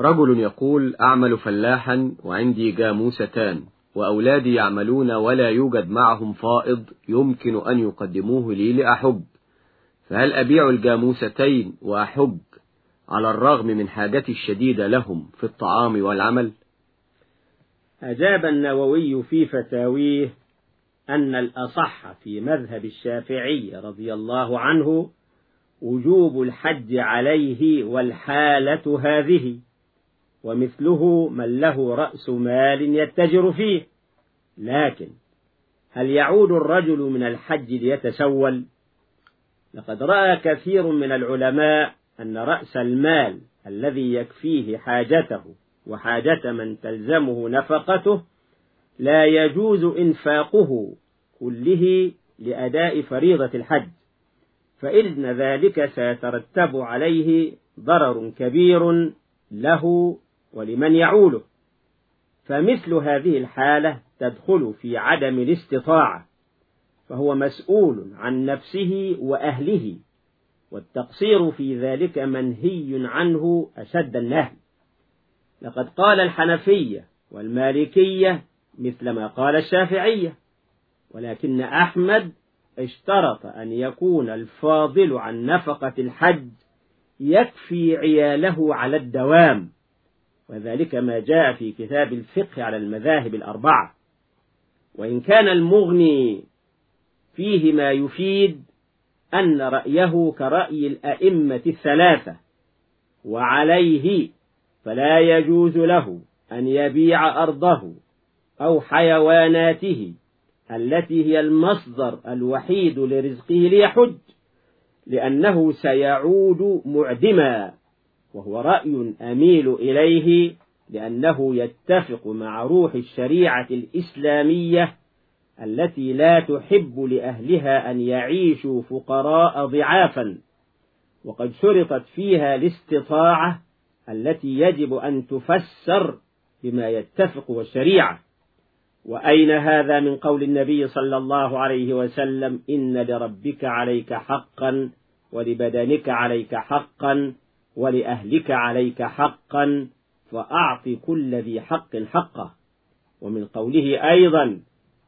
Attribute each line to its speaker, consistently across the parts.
Speaker 1: رجل يقول أعمل فلاحا وعندي جاموستان وأولادي يعملون ولا يوجد معهم فائض يمكن أن يقدموه لي لأحج فهل أبيع الجاموستين وأحج على الرغم من حاجتي الشديدة لهم في الطعام والعمل؟
Speaker 2: أجاب النووي في فتاويه أن الأصح في مذهب الشافعي رضي الله عنه وجوب الحج عليه والحالة هذه. ومثله من له رأس مال يتجر فيه. لكن هل يعود الرجل من الحج ليتسول؟ لقد رأى كثير من العلماء أن رأس المال الذي يكفيه حاجته وحاجة من تلزمه نفقته لا يجوز إنفاقه كله لأداء فريضة الحج فإن ذلك سيترتب عليه ضرر كبير له ولمن يعوله. فمثل هذه الحالة تدخل في عدم الاستطاعة فهو مسؤول عن نفسه وأهله والتقصير في ذلك منهي عنه أشد النهي. لقد قال الحنفية والمالكية مثل ما قال الشافعية ولكن أحمد اشترط أن يكون الفاضل عن نفقة الحج يكفي عياله على الدوام. وذلك ما جاء في كتاب الفقه على المذاهب الأربعة. وإن كان المغني فيه ما يفيد أن رأيه كرأي الأئمة الثلاثة وعليه فلا يجوز له أن يبيع أرضه أو حيواناته التي هي المصدر الوحيد لرزقه ليحج لأنه سيعود معدما وهو رأي أميل إليه لأنه يتفق مع روح الشريعة الإسلامية التي لا تحب لأهلها أن يعيشوا فقراء ضعافا. وقد شرطت فيها الاستطاعة التي يجب أن تفسر بما يتفق والشريعة وأين هذا من قول النبي صلى الله عليه وسلم إن لربك عليك حقا ولبدنك عليك حقا ولأهلك عليك حقا فأعط كل ذي حق حقه. ومن قوله أيضا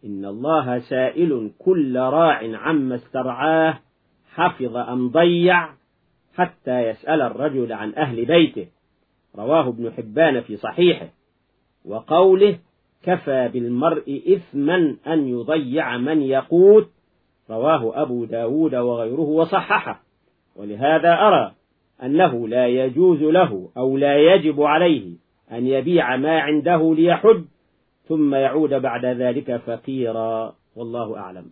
Speaker 2: إن الله سائل كل راع عما استرعاه حفظ أم ضيع حتى يسأل الرجل عن أهل بيته. رواه ابن حبان في صحيحه. وقوله كفى بالمرء إثما أن يضيع من يقوت رواه أبو داود وغيره وصححه. ولهذا أرى أنه لا يجوز له أو لا يجب عليه أن يبيع ما عنده ليحج ثم يعود بعد ذلك فقيرا والله أعلم.